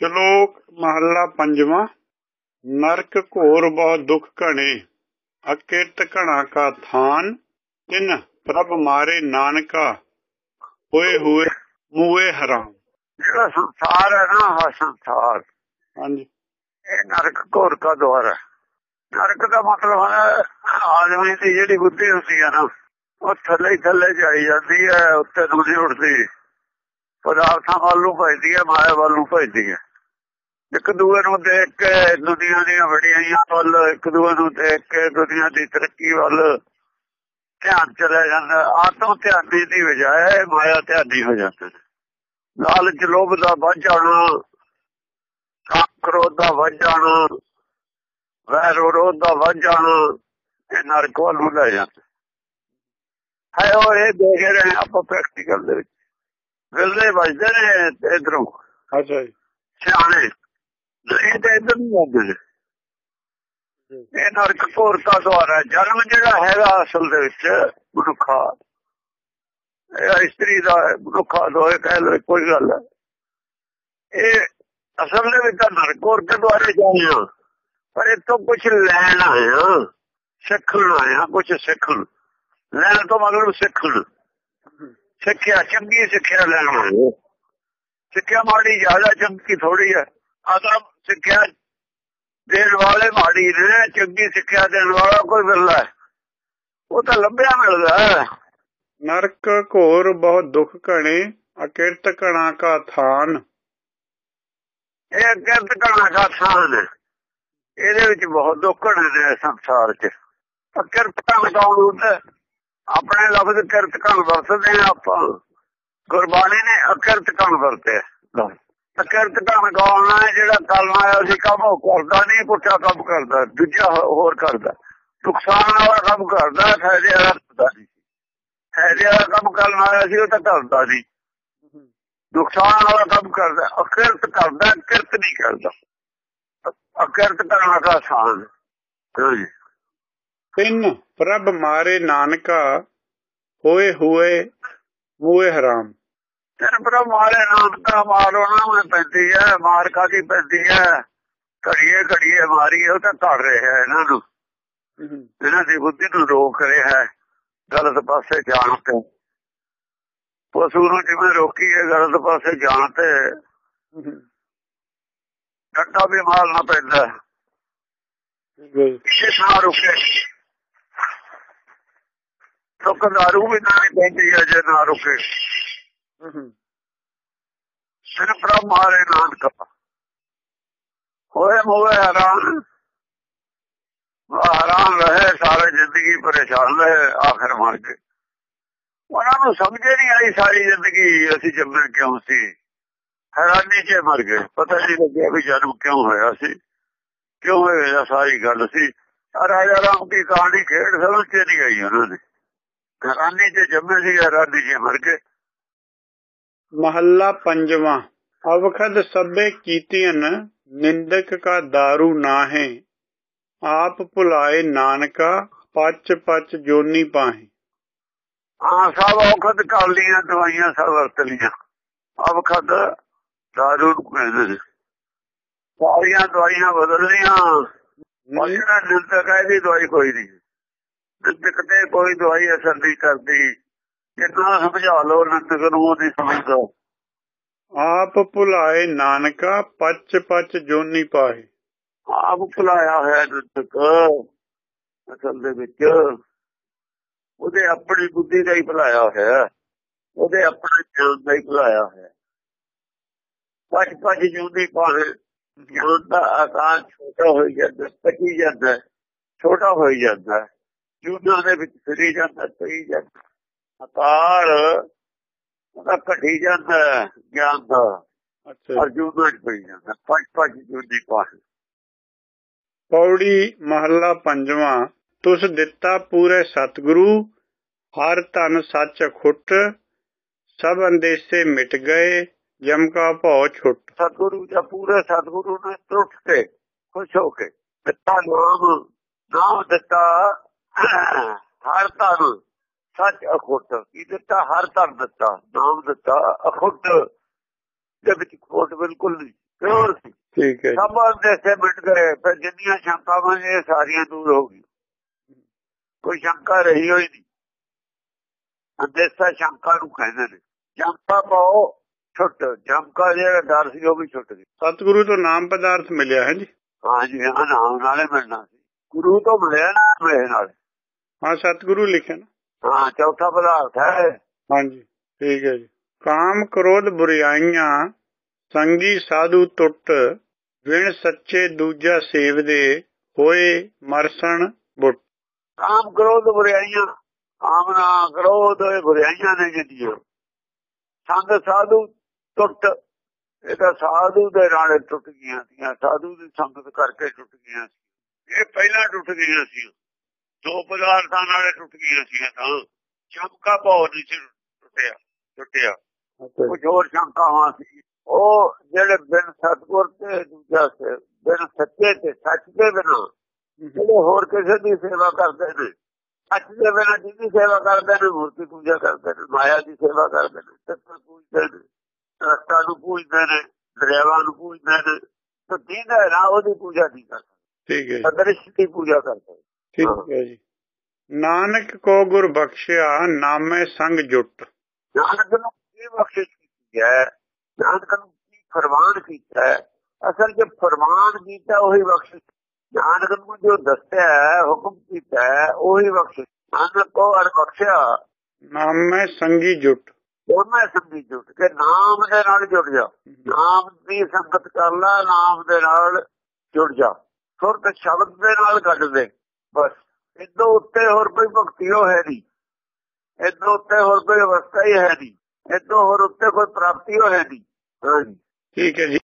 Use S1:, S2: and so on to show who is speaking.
S1: ਸ਼ਲੋਕ ਮਹੱਲਾ ਪੰਜਵਾਂ। ਨਰਕ ਘੋਰ ਬਹੁ ਦੁਖ ਘਣੇ ਅਕਿਰਤ ਘਣਾ ਕਾ ਥਾਨ ਤਿਨ ਪ੍ਰਭ ਮਾਰੇ ਨਾਨਕਾ ਹੋਏ ਹੋਏ ਮੂਏ ਹਰਾਮ।
S2: ਜਿਹੜਾ ਸੰਸਾਰ ਹੈ ਨਾ ਆਹ ਸੰਸਾਰ।
S1: ਹਾਂਜੀ।
S2: ਇਹ ਨਰਕ ਘੋਰ ਕਾ ਦੁਆਰ ਹੈ। ਨਰਕ ਦਾ ਮਤਲਬ ਹੈ ਆਦਮੀ ਦੀ ਜਿਹੜੀ ਬੁੱਧੀ ਹੁੰਦੀ ਹੈ ਨਾ ਉਹ ਥੱਲੇ ਹੀ ਥੱਲੇ ਜਾਈ ਜਾਂਦੀ ਹੈ ਉੱਤੇ ਨਹੀਂ ਉੱਠਦੀ। ਪਦਾਰਥਾਂ ਵੱਲ ਨੂੰ ਭਜਦੀ ਹੈ ਮਾਇਆ ਵੱਲ ਨੂੰ ਭਜਦੀ ਹੈ। ਇੱਕ ਦੂਏ ਨੂੰ ਦੇਖ ਕੇ ਦੁਨੀਆ ਦੀਆਂ ਵਡਿਆਈਆਂ ਵੱਲ ਇੱਕ ਦੂਏ ਨੂੰ ਦੇਖ ਕੇ ਦੁਨੀਆ ਦੀ ਤਰੱਕੀ ਵੱਲ ਧਿਆਨ ਚਲਾ ਜਾਂਦਾ। ਆਤਮ ਧਿਆਨੀ ਦੀ ਬਜਾਏ ਮਾਇਆ ਧਿਆਨੀ ਹੋ ਜਾਂਦੇ ਲਾਲਚ ਲੋਭ ਦਾ ਵੱਧ ਜਾਣਾ ਕਾਮ ਕ੍ਰੋਧ ਦਾ ਵੱਧ ਜਾਣਾ ਵੈਰ ਵਿਰੋਧ ਦਾ ਵੱਧ ਜਾਣਾ ਇਹ ਨਰਕ ਵੱਲ ਨੂੰ ਲੈ ਜਾਂਦਾ ਹੈ। ਉਹ ਇਹ ਦੇਖ ਰਹੇ ਆਪਾਂ ਪ੍ਰੈਕਟੀਕਲ ਦੇ ਵਿੱਚ। ਵਿਲਦੇ ਵੱਜਦੇ ਨੇ ਇਧਰੋਂ।
S1: ਅੱਛਾ ਜੀ।
S2: ਸਿਆਣੇ। ਇਹ ਤਾਂ ਇਧਰ ਨਹੀਂ ਨੇ। ਇਹ ਨਰਕ ਭੋਰਤਾ ਦੁਆਰਾ ਜਨਮ ਜਿਹੜਾ ਹੈਗਾ ਅਸਲ ਦੇ ਵਿੱਚ ਮਨੁੱਖਾ। ਇਹ ਇਸਤਰੀ ਦਾ ਮਨੁੱਖਾ ਦੋਏ ਕਹਿ ਲੋ ਕੋਈ ਗੱਲ ਹੈ। ਇਹ ਅਸਲ ਦੇ ਵਿੱਚ ਤਾਂ ਨਰਕ ਦੇ ਦੁਆਰੇ ਜਾਇਆ ਪਰ ਇਹ ਤੋਂ ਕੁਝ ਲੈਣ ਆਇਆ ਸਿੱਖਣ ਆਇਆ ਕੁਝ ਸਿੱਖਣ। ਲੈਣ ਤੋਂ ਮਤਲਬ ਸਿੱਖਣ। ਸਿੱਖਿਆ ਚੰਗੀ ਸਿੱਖਿਆ ਲੈਣ ਆਇਆ ਸਿੱਖਿਆ ਮਾੜੀ ਜ਼ਿਆਦਾ ਚੰਗੀ ਥੋੜੀ ਹੈ। ਆਦਮ ਸਿੱਖਿਆ ਦੇਣ ਵਾਲੇ ਮਾੜੀ ਨੇ ਚੰਗੀ ਸਿੱਖਿਆ ਦੇਣ ਵਾਲਾ ਕੋਈ ਮਿਲਦਾ। ਉਹ ਤਾਂ ਲੱਭਿਆ ਮਿਲਦਾ।
S1: ਨਰਕ ਘੋਰ ਬਹੁਤ ਦੁਖ ਘਣੇ ਅਕਿਰਤ ਘਣਾ ਕਾ ਥਾਨ।
S2: ਇਹ ਕਿਰਤ ਕਰਨਾ ਦਾ ਥਾਨ ਇਹਦੇ ਵਿੱਚ ਬਹੁਤ ਦੁੱਖ ਨੇ ਸੰਸਾਰ 'ਚ। ਕਿਰਤ ਕਰਨ ਕੌਣ ਹੁੰਦਾ ਆਪਣੇ ਲਫ਼ਜ਼ ਕਿਰਤ ਕਰਨ ਵਰਤਦੇ ਆ ਆਪਾਂ। ਗੁਰਬਾਣੀ ਨੇ ਅਕਿਰਤ ਕਰਨ ਵਰਤੇ ਅਕਿਰਤ ਕਰਨ ਕੌਣ ਹੈ, ਜਿਹੜਾ ਕਲਮਾ ਆਇਆ ਸੀ ਕੰਮ ਕਰਦਾ ਨਹੀਂ, ਪੁੱਠਾ ਕੰਮ ਕਰਦਾ ਦੂਜਾ ਹੋਰ ਕਰਦਾ ਨੁਕਸਾਨ ਵਾਲਾ ਕੰਮ ਕਰਦਾ ਫਾਇਦੇ ਵਾਲਾ ਕਰਦਾ ਨਹੀਂ। ਫਾਇਦੇ ਵਾਲਾ ਕੰਮ ਕਰਨ ਆਇਆ ਸੀ ਉਹ ਤਾਂ ਕਰਦਾ ਨਹੀਂ। ਨੁਕਸਾਨ ਵਾਲਾ ਕੰਮ ਕਰਦਾ ਅਕਿਰਤ ਕਰਦਾ ਕਿਰਤ ਨਹੀਂ ਕਰਦਾ। ਅਕਿਰਤ ਕਰਨਾ ਦਾ ਆਸਾਨ
S1: ਤਿੰਨ, ਪ੍ਰਭ ਮਾਰੇ ਨਾਨਕਾ ਹੋਏ ਹੋਏ ਮੂਏ ਹਰਾਮ।
S2: ਤਨ ਪਰ ਮਾਰੇ ਨਾਨਕਾ ਮਾਰੋ ਨਾ ਮੈਂ ਪੈਂਦੀ ਹੈ ਮਾਰ ਕਾਦੀ ਪੈਂਦੀ ਹੈ? ਘੜੀਏ ਘੜੀਏ ਮਾਰੀ ਉਹ ਤਾਂ ਧੜ ਰਿਹਾ ਇਹਨਾਂ ਨੂੰ। ਇਹਨਾਂ ਦੀ ਬੁੱਧੀ ਨੂੰ ਰੋਕ ਰਿਹਾ ਹੈ ਗਲਤ ਪਾਸੇ ਜਾਣ ਤੇ। ਪਸ਼ੂ ਨੂੰ ਜਿਵੇਂ ਰੋਕੀ ਹੈ ਗਲਤ ਪਾਸੇ ਜਾਣ ਤੇ। ਡੱਟਾ ਵੀ ਮਾਰਨਾ ਪੈਂਦਾ ਕਿਸੇ ਨਾ ਰੁਕੇ ਸੁੱਕਦਾਰੂ ਵੀ ਨਾ ਪੈਂਦੀ ਹੈ ਜੇ ਨਾ ਰੁਕੇ। ਸਿਰ ਪ੍ਰਭ ਮਾਰੇ ਨਾਨਕ। ਹੋਏ ਮੋਏ ਹੈਰਾਨ। ਹੈਰਾਨ ਰਹੇ, ਸਾਰੇ ਜ਼ਿੰਦਗੀ ਪਰੇਸ਼ਾਨ ਰਹੇ, ਆਖਰ ਮਰ ਗਏ। ਉਹਨਾਂ ਨੂੰ ਸਮਝੇ ਨਹੀਂ ਆਈ ਸਾਰੀ ਜ਼ਿੰਦਗੀ, ਅਸੀਂ ਜੰਮੇ ਕਿਉਂ ਸੀ? ਹੈਰਾਨੀ 'ਚ ਮਰ ਗਏ। ਪਤਾ ਨਹੀਂ ਲੱਗਿਆ ਵੀ ਜਨਮ ਕਿਉਂ ਹੋਇਆ ਸੀ। ਕਿਉਂ ਹੋਇਆ ਸਾਰੀ ਗੱਲ ਸੀ? ਰਾਜਾ ਰਾਮ ਦੀ ਕਹਾਣੀ ਖੇਡ ਸਮਝ ਕੇ ਨਹੀਂ ਆਈ ਉਹਨਾਂ ਨੇ। ਹੈਰਾਨੀ 'ਚ ਜੰਮੇ ਸੀ, ਹੈਰਾਨੀ 'ਚ ਮਰ ਗਏ।
S1: ਮਹੱਲਾ ਪੰਜਵਾਂ ਅਵਖਦ ਸਭੇ ਕੀਤੀਆਂ ਨਿੰਦਕ ਕਾ दारू ਨਾਹੇ ਆਪ ਭੁਲਾਏ ਨਾਨਕਾ ਪਚ ਪਚ ਜੋਨੀ ਪਾਹੇ
S2: ਹਾਂ ਸਭ ਔਖਦ ਕਰ ਲੀਆਂ ਦਵਾਈਆਂ ਸਭ ਵਰਤ ਲੀਆਂ ਅਵਖਦ दारू ਨੂੰ ਕਹਿੰਦੇ ਨੇ ਸਾਰੀਆਂ ਦਵਾਈਆਂ ਬਦਲ ਲੀਆਂ ਮੋਸ਼ਨਾ ਨਿੰਦਕ ਹੈ ਦੀ ਦਵਾਈ ਕੋਈ ਨਹੀਂ ਨਿੰਦਕ ਤੇ ਕੋਈ ਦਵਾਈ ਅਸਰ ਨਹੀਂ ਕਰਦੀ ਕਿੰਨਾ ਸਮਝਾ ਲਓ ਨਿੰਦਕ ਨੂੰ ਨਹੀਂ ਸਮਝਦਾ
S1: ਆਪ ਭੁਲਾਏ ਨਾਨਕਾ ਪਚ ਪਚ ਜੋਨੀ ਪਾਹੇ।
S2: ਆਪ ਭੁਲਾਇਆ ਹੋਇਆ ਨਿੰਦਕ ਅਸਲ ਦੇ ਵਿੱਚ। ਉਹਦੇ ਆਪਣੀ ਬੁੱਧੀ ਦਾ ਹੀ ਭੁਲਾਇਆ ਹੋਇਆ। ਉਹਦੇ ਆਪਣੇ ਗਿਆਨ ਦਾ ਹੀ ਭੁਲਾਇਆ ਹੋਇਆ। ਪਚ ਪਚ ਜੋਨੀ ਪਾਹੇ। ਗਿਆਨ ਦਾ ਆਕਾਰ ਛੋਟਾ ਹੋਈ ਜਾਂਦਾ ਪਚੀ ਜਾਂਦਾ ਛੋਟਾ ਹੋਈ ਜਾਂਦਾ। ਜੁਨਾ ਦੇ ਵਿੱਚ ਫਿਰੀ ਜਾਂਦਾ ਸਹੀ ਜਾਂਦਾ। ਆਕਾਰ ਉਹਦਾ ਘਟੀ ਜਾਂਦਾ ਗਿਆਨ ਦਾ।
S1: ਅੱਛਾ
S2: ਅਰਜੁਨ ਵਿੱਚ ਪਈ ਜਾਂਦਾ ਪੰਜ ਪੰਜ ਜੁਦੀ ਪਾਸ।
S1: ਪੌੜੀ ਮਹੱਲਾ ਪੰਜਵਾਂ ਤੁਸ ਦਿੱਤਾ ਪੂਰੇ ਸਤਿਗੁਰੂ ਹਰ ਧਨ ਸੱਚ ਖੁੱਟ ਸਭ ਅੰਦੇਸੇ ਮਿਟ ਗਏ ਜਮ ਕਾ ਭਉ ਛੁੱਟ।
S2: ਸਤਿਗੁਰੂ ਜਾਂ ਪੂਰੇ ਸਤਿਗੁਰੂ ਨੇ ਟੁੱਟ ਕੇ ਖੁਸ਼ ਹੋ ਕੇ ਦਿੱਤਾ ਨਾਮ ਨਾਮ ਦਿੱਤਾ ਹਰ ਧਨ ਸੱਚ ਅਖੁੱਟ ਕੀ ਦਿੱਤਾ ਹਰ ਧਨ ਦਿੱਤਾ ਨਾਮ ਦਿੱਤਾ ਅਖੁੱਟ ਦੇ ਵਿੱਚ ਖੋਟ ਬਿਲਕੁਲ ਨਹੀਂ ਪਿਓਰ ਸੀ।
S1: ਠੀਕ ਹੈ
S2: ਸਭ ਅੰਦੇਸੇ ਮਿਟ ਗਏ ਫਿਰ ਜਿੰਨੀਆਂ ਸ਼ੰਕਾਵਾਂ ਇਹ ਸਾਰੀਆਂ ਦੂਰ ਹੋ ਗਈ ਕੋਈ ਸ਼ੰਕਾ ਰਹੀ ਹੋਈ ਨਹੀਂ। ਅੰਦੇਸਾ ਸ਼ੰਕਾ ਨੂੰ ਕਹਿੰਦੇ ਨੇ ਸ਼ੰਕਾ ਪਾਓ ਛੁੱਟ। ਸ਼ੰਕਾ ਜਿਹੜਾ ਡਰ ਸੀ ਉਹ ਵੀ ਛੁੱਟ ਗਿਆ।
S1: ਸਤਿਗੁਰੂ ਤੋਂ ਨਾਮ ਪਦਾਰਥ ਮਿਲਿਆ ਹੈ ਜੀ।
S2: ਹਾਂ ਜੀ ਹਾਂ ਨਾਮ ਨਾਲੇ ਮਿਲਣਾ ਸੀ। ਗੁਰੂ ਤੋਂ ਮਿਲਿਆ ਨਾ ਮਿਲੇ ਨਾਲ।
S1: ਹਾਂ ਸਤਿਗੁਰੂ ਲਿਖਿਆ ਨਾ।
S2: ਹਾਂ ਚੌਥਾ ਪਦਾਰਥ ਹੈ।
S1: ਹਾਂਜੀ ਠੀਕ ਹੈ ਜੀ। ਕਾਮ ਕ੍ਰੋਧ ਬੁਰਾਈਆਂ ਸੰਗੀ ਸਾਧੂ ਟੁੱਟ ਵਿਣ ਸੱਚੇ ਦੂਜਾ ਸੇਵਦੇ ਹੋਏ ਮਰਸਣ ਬੁੱਟ।
S2: ਕਾਮ ਕ੍ਰੋਧ ਬੁਰਾਈਆਂ ਕਾਮਨਾ ਕ੍ਰੋਧ ਇਹ ਬੁਰਾਈਆਂ ਨੇ ਜਿਹੜੀਆਂ ਸੰਗ ਸਾਧੂ ਟੁੱਟ ਇਹ ਤਾਂ ਸਾਧੂ ਦੇ ਨਾਲ ਟੁੱਟ ਗਈਆਂ ਸੀ ਸਾਧੂ ਦੀ ਸੰਗਤ ਕਰਕੇ ਟੁੱਟ ਗਈਆਂ ਸੀ। ਇਹ ਪਹਿਲਾਂ ਟੁੱਟ ਗਈਆਂ ਸੀ। ਦੋ ਪਦਾਰਥਾਂ ਨਾਲ ਟੁੱਟ ਗਈਆਂ ਸੀ ਤਾਂ ਚਮਕਾ ਭਾਉ ਨਹੀਂ ਸੀ ਟੁੱਟਿਆ। ਟੁੱਟਿਆ ਕੁਝ ਹੋਰ ਸ਼ੰਕਾਵਾਂ ਸੀ। ਉਹ ਜਿਹੜੇ ਬਿਨ ਸਤਗੁਰ ਤੇ ਦੂਜਾ ਸੇ ਬਿਨ ਸੱਚੇ ਤੇ ਸੱਚ ਦੇ ਬਿਨਾਂ ਜਿਹੜੇ ਹੋਰ ਕਿਸੇ ਦੀ ਸੇਵਾ ਕਰਦੇ ਨੇ ਸੱਚ ਦੇ ਬਿਨਾਂ ਜਿਹਦੀ ਸੇਵਾ ਕਰਦੇ ਨੇ ਮੂਰਤੀ ਪੂਜਾ ਕਰਦੇ ਨੇ ਮਾਇਆ ਦੀ ਸੇਵਾ ਕਰਦੇ ਨੇ ਸੱਚਾ ਪੂਜਦੇ ਨੇ ਰਸਤਾ ਨੂੰ ਪੂਜਦੇ ਨੇ ਦਰਿਆਵਾਂ ਨੂੰ ਪੂਜਦੇ ਨੇ ਤਾਂ ਦੀਦਾ ਨਾ ਉਹਦੀ ਪੂਜਾ ਨਹੀਂ ਕਰਦੇ
S1: ਠੀਕ ਹੈ।
S2: ਅਦ੍ਰਿਸ਼ ਦੀ ਪੂਜਾ ਕਰਦੇ
S1: ਠੀਕ ਹੈ। ਜੀ। ਨਾਨਕ ਕੋ ਗੁਰ ਬਖਸ਼ਿਆ ਨਾਮੇ ਸੰਗ ਜੁਟ।
S2: ਨਾਨਕ ਨੂੰ ਕੀ ਬਖਸ਼ਿਸ਼ ਕੀਤੀ ਹੈ? ਨਾਨਕ ਨੂੰ ਕੀ ਫਰਮਾਨ ਕੀਤਾ ਹੈ? ਅਸਲ ਜੇ ਫਰਮਾਨ ਕੀਤਾ ਉਹੀ ਬਖਸ਼ਿਸ਼। ਨਾਨਕ ਨੂੰ ਜੋ ਦੱਸਿਆ ਹੁਕਮ ਕੀਤਾ ਹੈ ਉਹੀ ਬਖਸ਼ਿਸ਼। ਨਾਨਕ ਕੋ ਅਰ ਬਖਸ਼ਿਆ।
S1: ਨਾਮੇ ਸੰਗੀ ਜੁਟ।
S2: ਉਹਨਾਂ ਸੰਗੀ ਜੁਟ ਕੇ ਨਾਮ ਦੇ ਨਾਲ ਜੁੜ ਜਾ। ਨਾਮ ਦੀ ਸੰਗਤ ਕਰ ਲੈ ਨਾਮ ਦੇ ਨਾਲ ਜੁੜ ਜਾ। ਸੁਰਤ ਸ਼ਬਦ ਦੇ ਨਾਲ ਕੱਢ ਦੇ। ਬਸ। ਇਦੋਂ ਉੱਤੇ ਹੋਰ ਕੋਈ ਭਗਤੀ ਹੋ ਹੈ ਨਹੀਂ। ਇਦੋਂ ਉੱਤੇ ਹੋਰ ਕੋਈ ਅਵਸਥਾ ਹੀ ਹੈ ਨਹੀਂ। ਇਦੋਂ ਹੋਰ ਉੱਤੇ ਕੋਈ ਪ੍ਰਾਪਤੀ ਹੋ ਹੈ ਨਹੀਂ
S1: ਠੀਕ ਹੈ ਜੀ।